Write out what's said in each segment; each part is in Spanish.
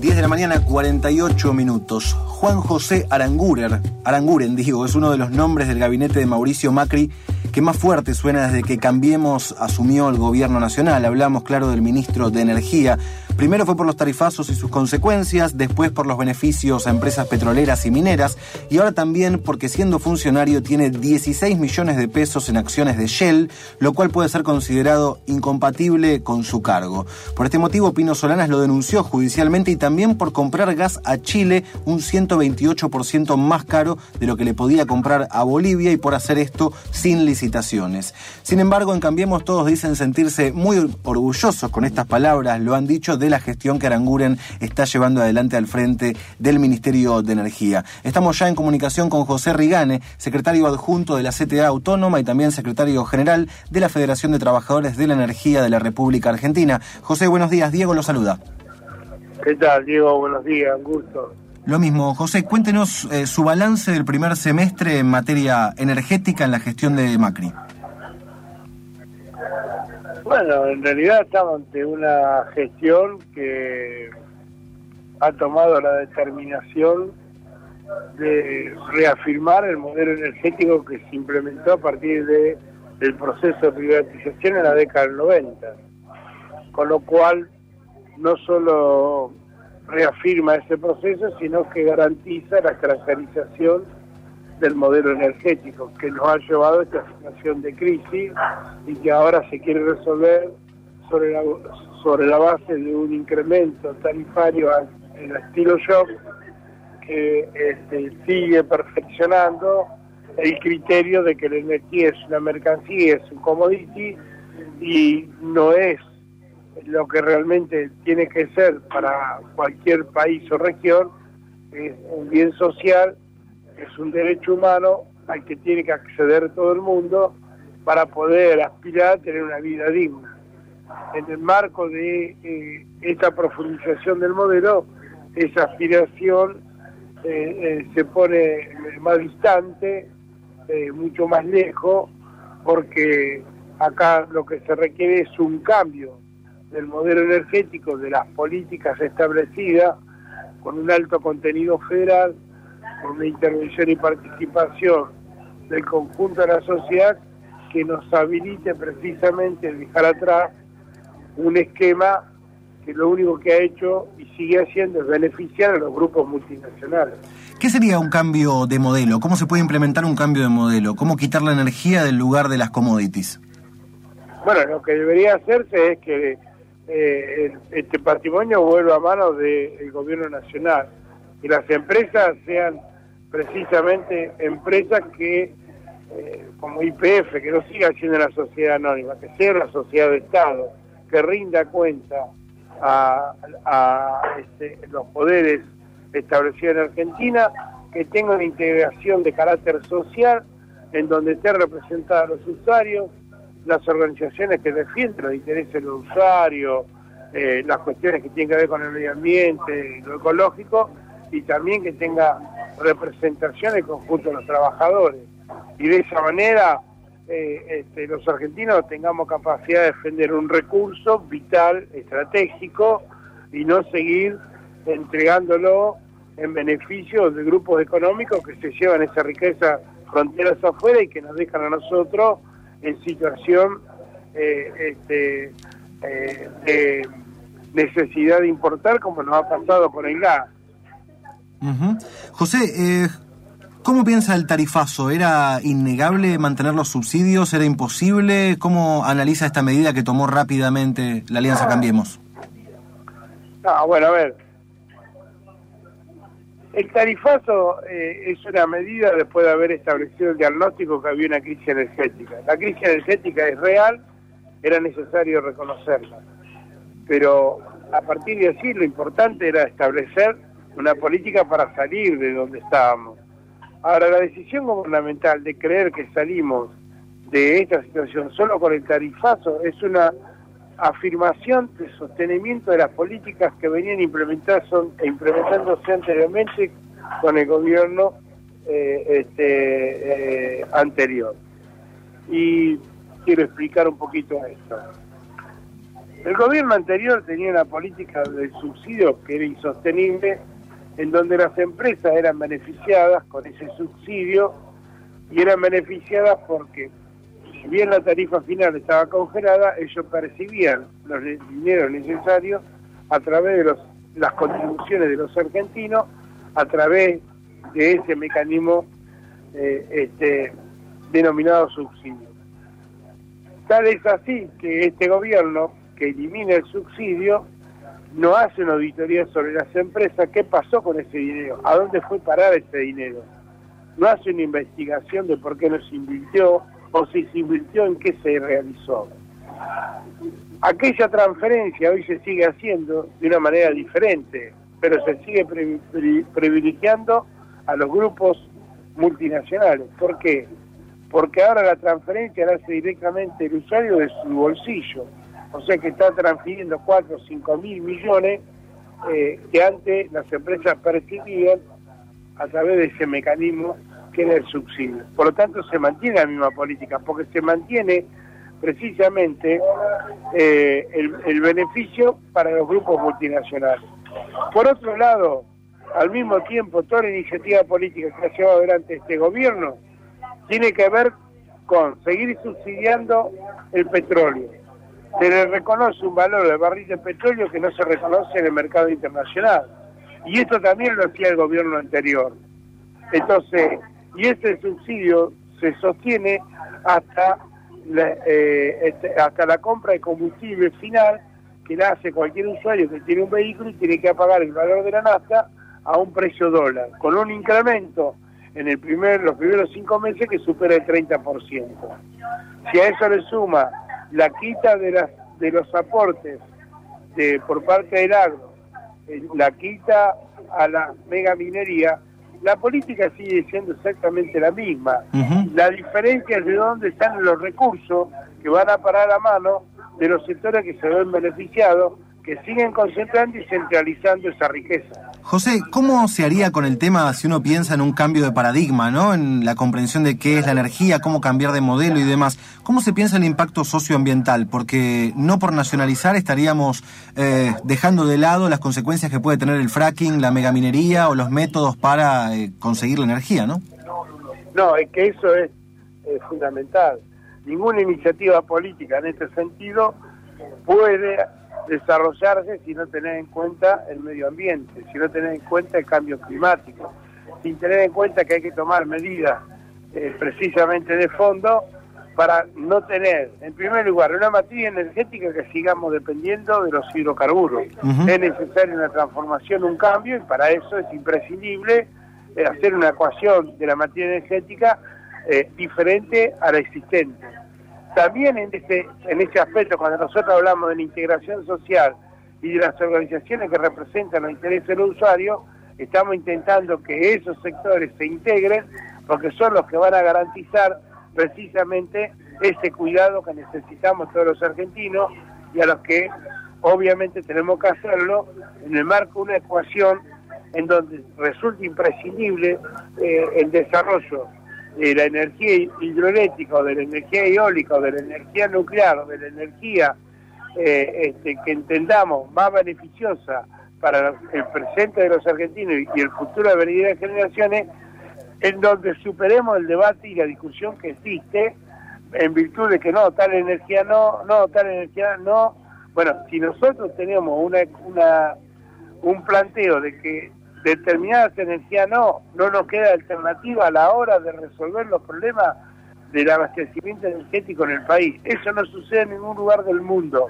10 de la mañana, 48 minutos. Juan José Aranguren, Aranguren, digo, es uno de los nombres del gabinete de Mauricio Macri que más fuerte suena desde que Cambiemos asumió el gobierno nacional. Hablamos, claro, del ministro de Energía. Primero fue por los tarifazos y sus consecuencias, después por los beneficios a empresas petroleras y mineras, y ahora también porque siendo funcionario tiene 16 millones de pesos en acciones de Shell, lo cual puede ser considerado incompatible con su cargo. Por este motivo, Pino Solanas lo denunció judicialmente y también por comprar gas a Chile un 128% más caro de lo que le podía comprar a Bolivia y por hacer esto sin licitaciones. Sin embargo, en Cambiemos todos dicen sentirse muy orgullosos con estas palabras, lo han dicho de la gestión que Aranguren está llevando adelante al frente del Ministerio de Energía. Estamos ya en comunicación con José Rigane, secretario adjunto de la CTA Autónoma y también secretario general de la Federación de Trabajadores de la Energía de la República Argentina. José, buenos días. Diego lo saluda. ¿Qué tal, Diego? Buenos días, un gusto. Lo mismo, José, cuéntenos eh, su balance del primer semestre en materia energética en la gestión de Macri. Bueno, en realidad estamos ante una gestión que ha tomado la determinación de reafirmar el modelo energético que se implementó a partir de el proceso de privatización en la década del 90. Con lo cual, no solo reafirma ese proceso, sino que garantiza la caracterización del modelo energético que nos ha llevado a esta situación de crisis y que ahora se quiere resolver sobre la, sobre la base de un incremento tarifario en estilo shock que este, sigue perfeccionando el criterio de que la energía es una mercancía, es un commodity y no es lo que realmente tiene que ser para cualquier país o región, es un bien social es un derecho humano al que tiene que acceder todo el mundo para poder aspirar a tener una vida digna. En el marco de eh, esta profundización del modelo, esa aspiración eh, eh, se pone más distante, mucho más lejos, porque acá lo que se requiere es un cambio del modelo energético, de las políticas establecidas, con un alto contenido federal, con una intervención y participación del conjunto de la sociedad que nos habilite precisamente a dejar atrás un esquema que lo único que ha hecho y sigue haciendo es beneficiar a los grupos multinacionales. ¿Qué sería un cambio de modelo? ¿Cómo se puede implementar un cambio de modelo? ¿Cómo quitar la energía del lugar de las commodities? Bueno, lo que debería hacerse es que eh, este patrimonio vuelva a manos del gobierno nacional y las empresas sean precisamente empresas que, eh, como IPF, que no siga siendo la sociedad anónima, que sea la sociedad de Estado, que rinda cuenta a, este, los poderes establecidos en Argentina, que tenga una integración de carácter social, en donde estén representados los usuarios, las organizaciones que defienden los intereses de los usuarios, eh, las cuestiones que tienen que ver con el medio ambiente, lo ecológico, y también que tenga representación en conjunto de los trabajadores. Y de esa manera eh, este, los argentinos tengamos capacidad de defender un recurso vital, estratégico, y no seguir entregándolo en beneficio de grupos económicos que se llevan esa riqueza fronteras afuera y que nos dejan a nosotros en situación eh, este, eh, de necesidad de importar como nos ha pasado con el gas. José, eh, ¿cómo piensa el tarifazo? ¿Era innegable mantener los subsidios? ¿Era imposible? ¿Cómo analiza esta medida que tomó rápidamente la Alianza Cambiemos? Ah, bueno, a ver. El tarifazo eh, es una medida después de haber establecido el diagnóstico que había una crisis energética. La crisis energética es real, era necesario reconocerla. Pero a partir de así lo importante era establecer una política para salir de donde estábamos. Ahora, la decisión gubernamental de creer que salimos de esta situación solo con el tarifazo es una afirmación de sostenimiento de las políticas que venían implementándose anteriormente con el gobierno eh, este, eh, anterior. Y quiero explicar un poquito esto. El gobierno anterior tenía una política de subsidio que era insostenible, en donde las empresas eran beneficiadas con ese subsidio y eran beneficiadas porque si bien la tarifa final estaba congelada, ellos percibían los dineros necesarios a través de las contribuciones de los argentinos, a través de ese mecanismo eh, este, denominado subsidio. Tal es así que este gobierno, que elimina el subsidio, no hace una auditoría sobre las empresas, qué pasó con ese dinero, a dónde fue parar ese dinero. No hace una investigación de por qué no se invirtió o si se invirtió en qué se realizó. Aquella transferencia hoy se sigue haciendo de una manera diferente, pero se sigue privilegiando a los grupos multinacionales. ¿Por qué? Porque ahora la transferencia la hace directamente el usuario de su bolsillo. O sea que está transfiriendo 4 o 5 mil millones eh, que antes las empresas percibían a través de ese mecanismo que era el subsidio. Por lo tanto, se mantiene la misma política, porque se mantiene precisamente eh, el, el beneficio para los grupos multinacionales. Por otro lado, al mismo tiempo, toda la iniciativa política que ha llevado adelante este gobierno tiene que ver con seguir subsidiando el petróleo. Se le reconoce un valor del barril de petróleo que no se reconoce en el mercado internacional. Y esto también lo hacía el gobierno anterior. Entonces, y ese subsidio se sostiene hasta la, eh, este, hasta la compra de combustible final que la hace cualquier usuario que tiene un vehículo y tiene que pagar el valor de la nafta a un precio dólar, con un incremento en el primer, los primeros cinco meses que supera el 30%. Si a eso le suma la quita de, las, de los aportes de, por parte del agro, eh, la quita a la mega minería, la política sigue siendo exactamente la misma. La diferencia es de dónde están los recursos que van a parar a mano de los sectores que se ven beneficiados que siguen concentrando y centralizando esa riqueza. José, ¿cómo se haría con el tema si uno piensa en un cambio de paradigma, ¿no? en la comprensión de qué es la energía, cómo cambiar de modelo y demás? ¿Cómo se piensa el impacto socioambiental? Porque no por nacionalizar estaríamos eh, dejando de lado las consecuencias que puede tener el fracking, la megaminería o los métodos para eh, conseguir la energía, ¿no? No, es que eso es fundamental. Ninguna iniciativa política en este sentido puede desarrollarse si no tener en cuenta el medio ambiente, si no tener en cuenta el cambio climático, sin tener en cuenta que hay que tomar medidas eh, precisamente de fondo para no tener, en primer lugar, una materia energética que sigamos dependiendo de los hidrocarburos. Es necesaria una transformación, un cambio, y para eso es imprescindible eh, hacer una ecuación de la materia energética eh, diferente a la existente. También en este, en ese aspecto, cuando nosotros hablamos de la integración social y de las organizaciones que representan los intereses del usuario, estamos intentando que esos sectores se integren porque son los que van a garantizar precisamente ese cuidado que necesitamos todos los argentinos y a los que obviamente tenemos que hacerlo en el marco de una ecuación en donde resulta imprescindible eh, el desarrollo de la energía hidroeléctrica de la energía eólica de la energía nuclear de la energía eh, este, que entendamos más beneficiosa para el presente de los argentinos y el futuro de venideras generaciones, en donde superemos el debate y la discusión que existe en virtud de que no, tal energía no, no, tal energía no. Bueno, si nosotros tenemos una, una un planteo de que determinadas energías no, no nos queda alternativa a la hora de resolver los problemas del abastecimiento energético en el país. Eso no sucede en ningún lugar del mundo.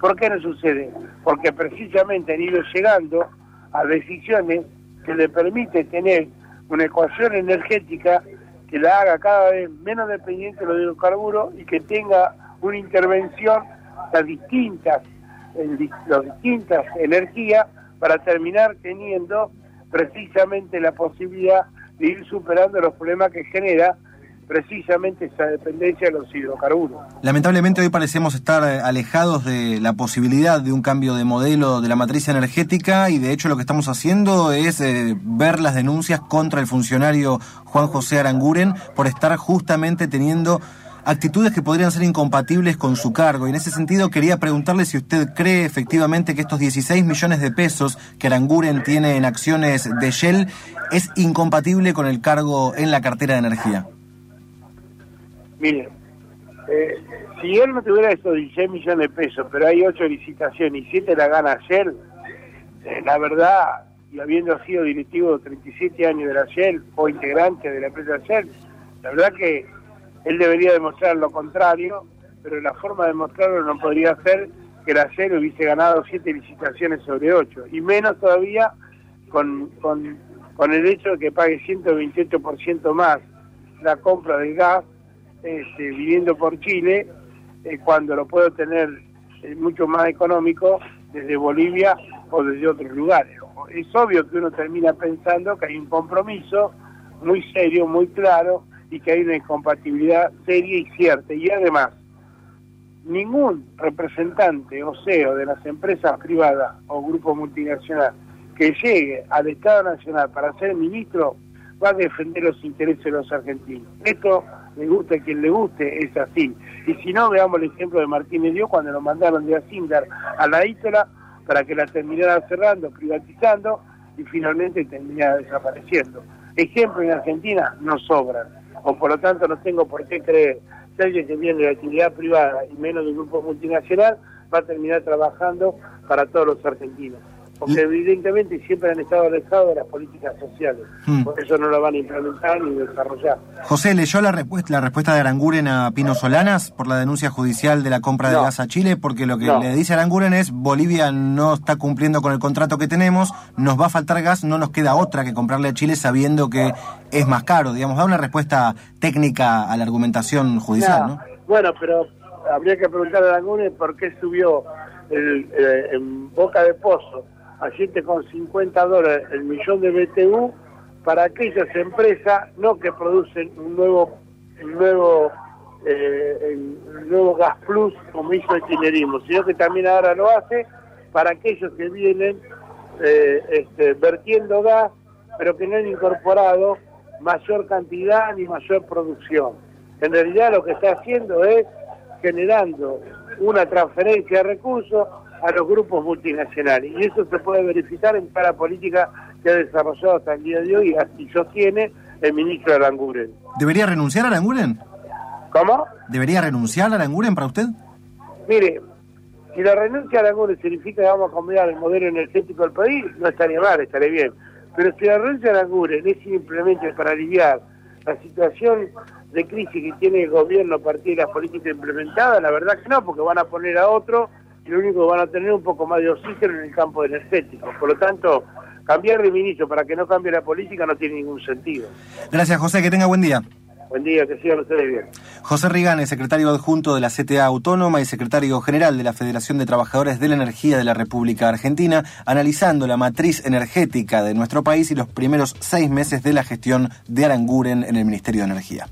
¿Por qué no sucede? Porque precisamente han ido llegando a decisiones que le permiten tener una ecuación energética que la haga cada vez menos dependiente de los hidrocarburos y que tenga una intervención de distintas, las distintas energías para terminar teniendo precisamente la posibilidad de ir superando los problemas que genera precisamente esa dependencia de los hidrocarburos. Lamentablemente hoy parecemos estar eh, alejados de la posibilidad de un cambio de modelo de la matriz energética y de hecho lo que estamos haciendo es eh, ver las denuncias contra el funcionario Juan José Aranguren por estar justamente teniendo actitudes que podrían ser incompatibles con su cargo. Y en ese sentido quería preguntarle si usted cree efectivamente que estos 16 millones de pesos que Aranguren tiene en acciones de Shell es incompatible con el cargo en la cartera de energía. Mire, eh, si él no tuviera estos 16 millones de pesos, pero hay 8 licitaciones y 7 la gana Shell, eh, la verdad, y habiendo sido directivo de 37 años de la Shell o integrante de la empresa Shell, la verdad que él debería demostrar lo contrario, pero la forma de demostrarlo no podría ser que la Shell hubiese ganado 7 licitaciones sobre 8, y menos todavía con, con, con el hecho de que pague 128% más la compra del gas este, viviendo por Chile, eh, cuando lo puedo tener eh, mucho más económico desde Bolivia o desde otros lugares. Es obvio que uno termina pensando que hay un compromiso muy serio, muy claro, y que hay una incompatibilidad seria y cierta. Y además, ningún representante o CEO de las empresas privadas o grupos multinacionales que llegue al Estado Nacional para ser ministro va a defender los intereses de los argentinos. Esto le guste a quien le guste, es así. Y si no, veamos el ejemplo de Martínez Dios cuando lo mandaron de Asindar a la Ítola para que la terminara cerrando, privatizando y finalmente terminara desapareciendo. Ejemplo en Argentina no sobran, o por lo tanto no tengo por qué creer que alguien que viene de la actividad privada y menos de un grupo multinacional va a terminar trabajando para todos los argentinos porque evidentemente siempre han estado alejados de las políticas sociales. Hmm. Por eso no lo van a implementar ni desarrollar. José, ¿leyó la respuesta, la respuesta de Aranguren a Pino Solanas por la denuncia judicial de la compra de gas a Chile? Porque lo que le dice Aranguren es Bolivia no está cumpliendo con el contrato que tenemos, nos va a faltar gas, no nos queda otra que comprarle a Chile sabiendo que es más caro. Digamos, da una respuesta técnica a la argumentación judicial, ¿no? Bueno, pero habría que preguntar a Aranguren por qué subió el, eh, en Boca de Pozo a 7,50 dólares el millón de BTU para aquellas empresas no que producen un nuevo nuevo eh, nuevo gas plus como hizo el chinerismo, sino que también ahora lo hace para aquellos que vienen eh, este, vertiendo gas pero que no han incorporado mayor cantidad ni mayor producción. En realidad lo que está haciendo es generando una transferencia de recursos a los grupos multinacionales. Y eso se puede verificar en cada política que ha desarrollado hasta el día de hoy y sostiene el ministro Aranguren. ¿Debería renunciar a Aranguren? ¿Cómo? ¿Debería renunciar a Aranguren para usted? Mire, si la renuncia a Aranguren significa que vamos a cambiar el modelo energético del país, no estaría mal, estaría bien. Pero si la renuncia a Aranguren es simplemente para aliviar la situación de crisis que tiene el gobierno a partir de las políticas implementadas, la verdad que no, porque van a poner a otro lo único que van a tener un poco más de oxígeno en el campo energético. Por lo tanto, cambiar de ministro para que no cambie la política no tiene ningún sentido. Gracias, José. Que tenga buen día. Buen día, que sigan ustedes bien. José Rigane, secretario adjunto de la CTA Autónoma y secretario general de la Federación de Trabajadores de la Energía de la República Argentina, analizando la matriz energética de nuestro país y los primeros seis meses de la gestión de Aranguren en el Ministerio de Energía.